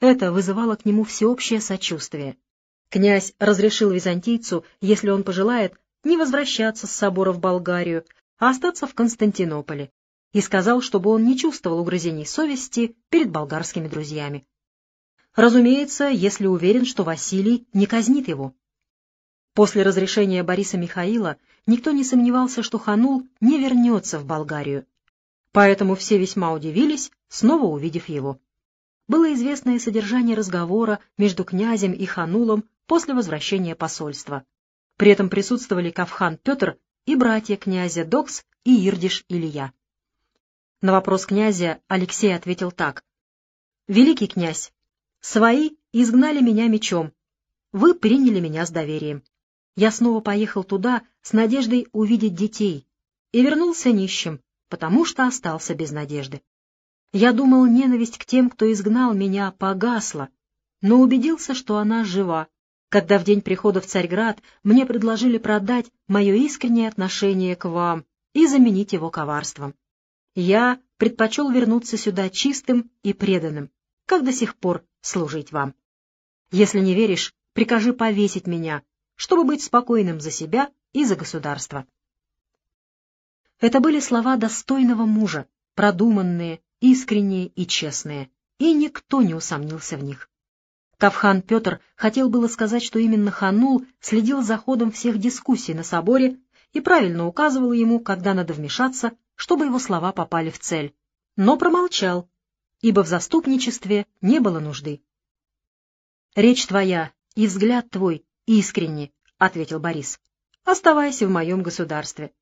Это вызывало к нему всеобщее сочувствие. Князь разрешил византийцу, если он пожелает, не возвращаться с собора в Болгарию, а остаться в Константинополе, и сказал, чтобы он не чувствовал угрызений совести перед болгарскими друзьями. Разумеется, если уверен, что Василий не казнит его. После разрешения Бориса Михаила никто не сомневался, что Ханул не вернется в Болгарию. Поэтому все весьма удивились, снова увидев его. Было известное содержание разговора между князем и Ханулом после возвращения посольства. При этом присутствовали Кавхан Петр и братья князя Докс и Ирдиш Илья. На вопрос князя Алексей ответил так. «Великий князь, свои изгнали меня мечом, вы приняли меня с доверием я снова поехал туда с надеждой увидеть детей и вернулся нищим, потому что остался без надежды. Я думал, ненависть к тем, кто изгнал меня, погасла, но убедился, что она жива, когда в день прихода в Царьград мне предложили продать мое искреннее отношение к вам и заменить его коварством. Я предпочел вернуться сюда чистым и преданным, как до сих пор служить вам. Если не веришь, прикажи повесить меня, чтобы быть спокойным за себя и за государство. Это были слова достойного мужа, продуманные, искренние и честные, и никто не усомнился в них. Кавхан Петр хотел было сказать, что именно Ханул следил за ходом всех дискуссий на соборе и правильно указывал ему, когда надо вмешаться, чтобы его слова попали в цель, но промолчал, ибо в заступничестве не было нужды. «Речь твоя и взгляд твой «Искренне», — ответил Борис. «Оставайся в моем государстве.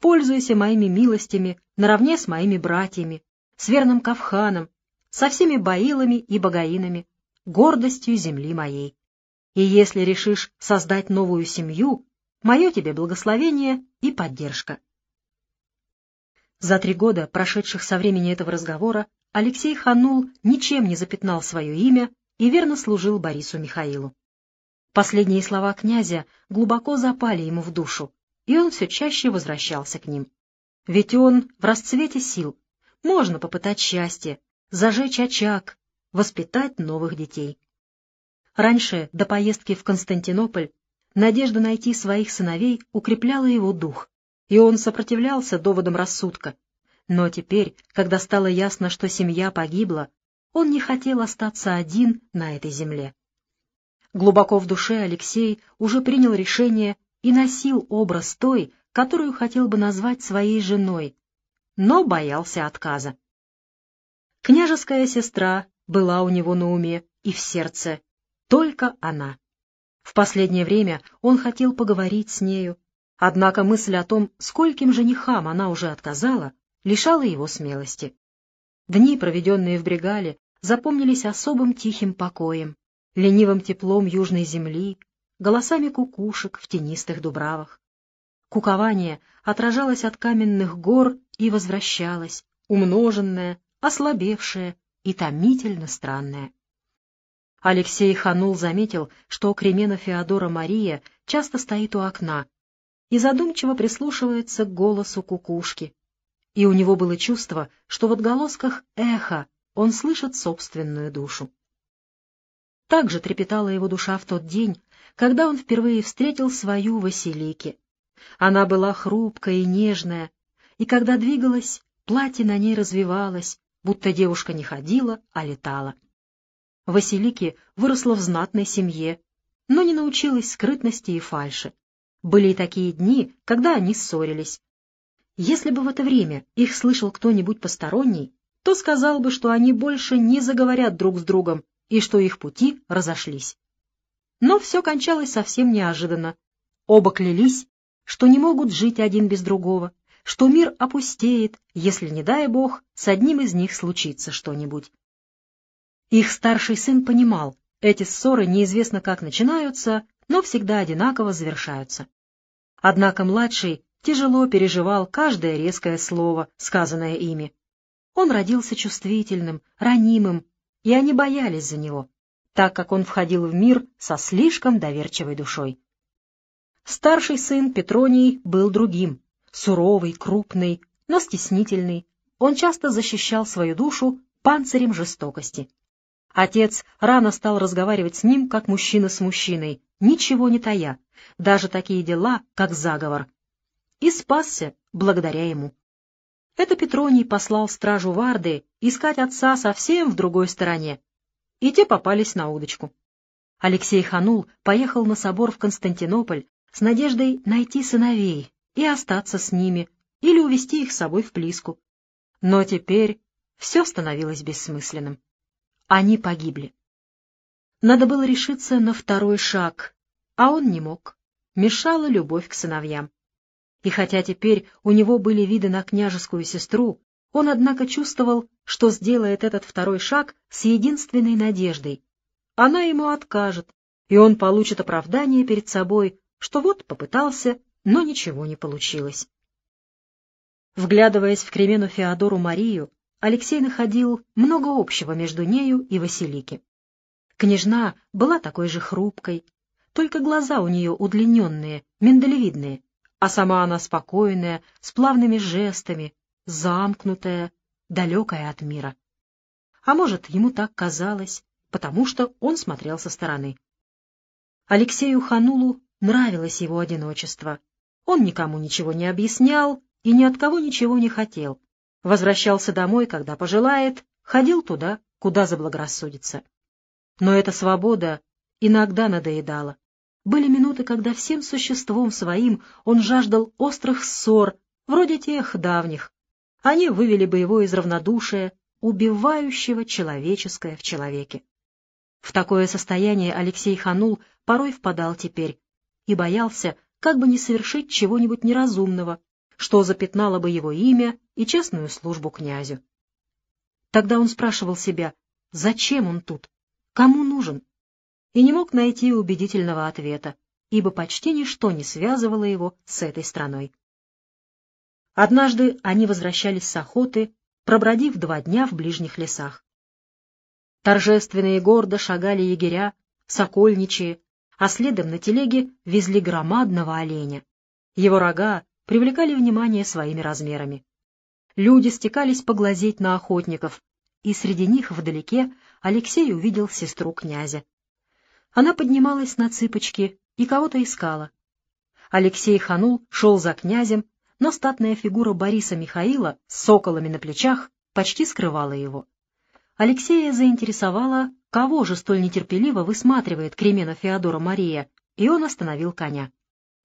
Пользуйся моими милостями наравне с моими братьями, с верным Кавханом, со всеми баилами и богаинами, гордостью земли моей. И если решишь создать новую семью, мое тебе благословение и поддержка». За три года, прошедших со времени этого разговора, Алексей Ханул ничем не запятнал свое имя и верно служил Борису Михаилу. Последние слова князя глубоко запали ему в душу, и он все чаще возвращался к ним. Ведь он в расцвете сил. Можно попытать счастье, зажечь очаг, воспитать новых детей. Раньше, до поездки в Константинополь, надежда найти своих сыновей укрепляла его дух, и он сопротивлялся доводам рассудка. Но теперь, когда стало ясно, что семья погибла, он не хотел остаться один на этой земле. Глубоко в душе Алексей уже принял решение и носил образ той, которую хотел бы назвать своей женой, но боялся отказа. Княжеская сестра была у него на уме и в сердце, только она. В последнее время он хотел поговорить с нею, однако мысль о том, скольким женихам она уже отказала, лишала его смелости. Дни, проведенные в Брегале, запомнились особым тихим покоем ленивым теплом южной земли, голосами кукушек в тенистых дубравах. Кукование отражалось от каменных гор и возвращалось, умноженное, ослабевшее и томительно странное. Алексей Ханул заметил, что Кремена Феодора Мария часто стоит у окна и задумчиво прислушивается к голосу кукушки. И у него было чувство, что в отголосках эхо он слышит собственную душу. Так же трепетала его душа в тот день, когда он впервые встретил свою Василики. Она была хрупкая и нежная, и когда двигалась, платье на ней развивалось, будто девушка не ходила, а летала. Василики выросла в знатной семье, но не научилась скрытности и фальши. Были и такие дни, когда они ссорились. Если бы в это время их слышал кто-нибудь посторонний, то сказал бы, что они больше не заговорят друг с другом, и что их пути разошлись. Но все кончалось совсем неожиданно. Оба клялись, что не могут жить один без другого, что мир опустеет, если, не дай бог, с одним из них случится что-нибудь. Их старший сын понимал, эти ссоры неизвестно как начинаются, но всегда одинаково завершаются. Однако младший тяжело переживал каждое резкое слово, сказанное ими. Он родился чувствительным, ранимым, и они боялись за него, так как он входил в мир со слишком доверчивой душой. Старший сын Петроний был другим, суровый, крупный, но стеснительный. Он часто защищал свою душу панцирем жестокости. Отец рано стал разговаривать с ним, как мужчина с мужчиной, ничего не тая, даже такие дела, как заговор. И спасся благодаря ему. Это Петроний послал стражу Варды искать отца совсем в другой стороне, и те попались на удочку. Алексей Ханул поехал на собор в Константинополь с надеждой найти сыновей и остаться с ними, или увести их с собой в Плиску. Но теперь все становилось бессмысленным. Они погибли. Надо было решиться на второй шаг, а он не мог. Мешала любовь к сыновьям. И хотя теперь у него были виды на княжескую сестру, он, однако, чувствовал, что сделает этот второй шаг с единственной надеждой. Она ему откажет, и он получит оправдание перед собой, что вот попытался, но ничего не получилось. Вглядываясь в Кремену Феодору Марию, Алексей находил много общего между нею и Василики. Княжна была такой же хрупкой, только глаза у нее удлиненные, миндалевидные, а сама она спокойная, с плавными жестами, замкнутая, далекая от мира. А может, ему так казалось, потому что он смотрел со стороны. Алексею Ханулу нравилось его одиночество. Он никому ничего не объяснял и ни от кого ничего не хотел. Возвращался домой, когда пожелает, ходил туда, куда заблагорассудится. Но эта свобода иногда надоедала. Были минуты, когда всем существом своим он жаждал острых ссор, вроде тех давних. Они вывели бы его из равнодушия, убивающего человеческое в человеке. В такое состояние Алексей Ханул порой впадал теперь и боялся, как бы не совершить чего-нибудь неразумного, что запятнало бы его имя и честную службу князю. Тогда он спрашивал себя, зачем он тут, кому нужен, и не мог найти убедительного ответа, ибо почти ничто не связывало его с этой страной. Однажды они возвращались с охоты, пробродив два дня в ближних лесах. Торжественно и гордо шагали егеря, сокольничие, а следом на телеге везли громадного оленя. Его рога привлекали внимание своими размерами. Люди стекались поглазеть на охотников, и среди них вдалеке Алексей увидел сестру князя. Она поднималась на цыпочки и кого-то искала. Алексей Ханул шел за князем, но статная фигура Бориса Михаила с соколами на плечах почти скрывала его. Алексея заинтересовало, кого же столь нетерпеливо высматривает Кремена Феодора Мария, и он остановил коня.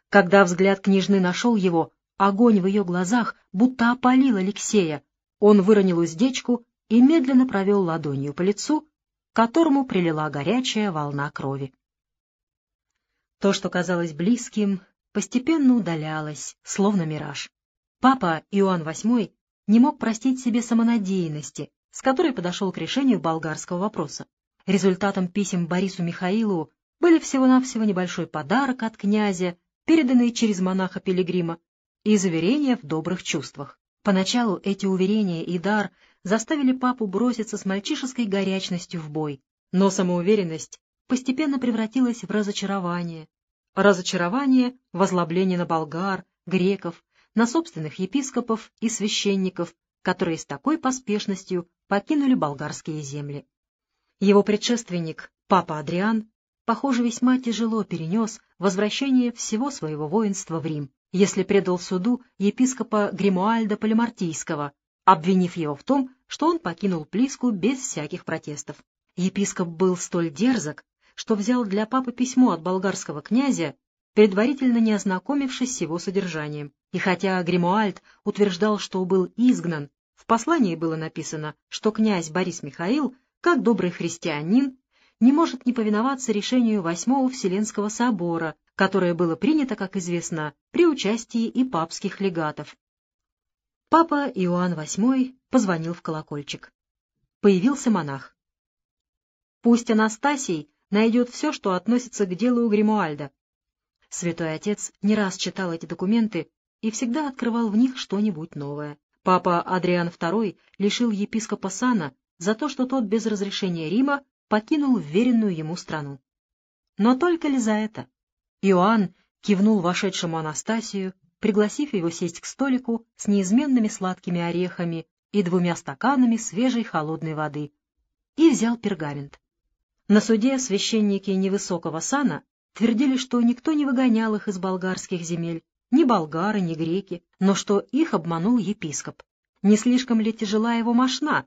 Когда взгляд княжны нашел его, огонь в ее глазах будто опалил Алексея. Он выронил уздечку и медленно провел ладонью по лицу, которому прилила горячая волна крови. То, что казалось близким, постепенно удалялось, словно мираж. Папа Иоанн VIII не мог простить себе самонадеянности, с которой подошел к решению болгарского вопроса. Результатом писем Борису Михаилу были всего-навсего небольшой подарок от князя переданные через монаха Пилигрима, и заверения в добрых чувствах. Поначалу эти уверения и дар заставили папу броситься с мальчишеской горячностью в бой, но самоуверенность постепенно превратилась в разочарование. Разочарование — возлобление на болгар, греков, на собственных епископов и священников, которые с такой поспешностью покинули болгарские земли. Его предшественник, папа Адриан, похоже, весьма тяжело перенес возвращение всего своего воинства в Рим, если предал суду епископа Гримуальда Полимартийского, обвинив его в том, что он покинул Плиску без всяких протестов. Епископ был столь дерзок, что взял для папы письмо от болгарского князя, предварительно не ознакомившись с его содержанием. И хотя Гримуальд утверждал, что был изгнан, в послании было написано, что князь Борис Михаил, как добрый христианин, не может не повиноваться решению Восьмого Вселенского собора, которое было принято, как известно, при участии и папских легатов. Папа Иоанн VIII позвонил в колокольчик. Появился монах. Пусть Анастасий найдет все, что относится к делу Гримуальда. Святой Отец не раз читал эти документы и всегда открывал в них что-нибудь новое. Папа Адриан II лишил епископа сана за то, что тот без разрешения Рима покинул вверенную ему страну. Но только ли за это? Иоанн кивнул вошедшему Анастасию, пригласив его сесть к столику с неизменными сладкими орехами и двумя стаканами свежей холодной воды. и взял пергамент. На суде священники невысокого сана твердили, что никто не выгонял их из болгарских земель, ни болгары, ни греки, но что их обманул епископ. Не слишком ли тяжела его мошна,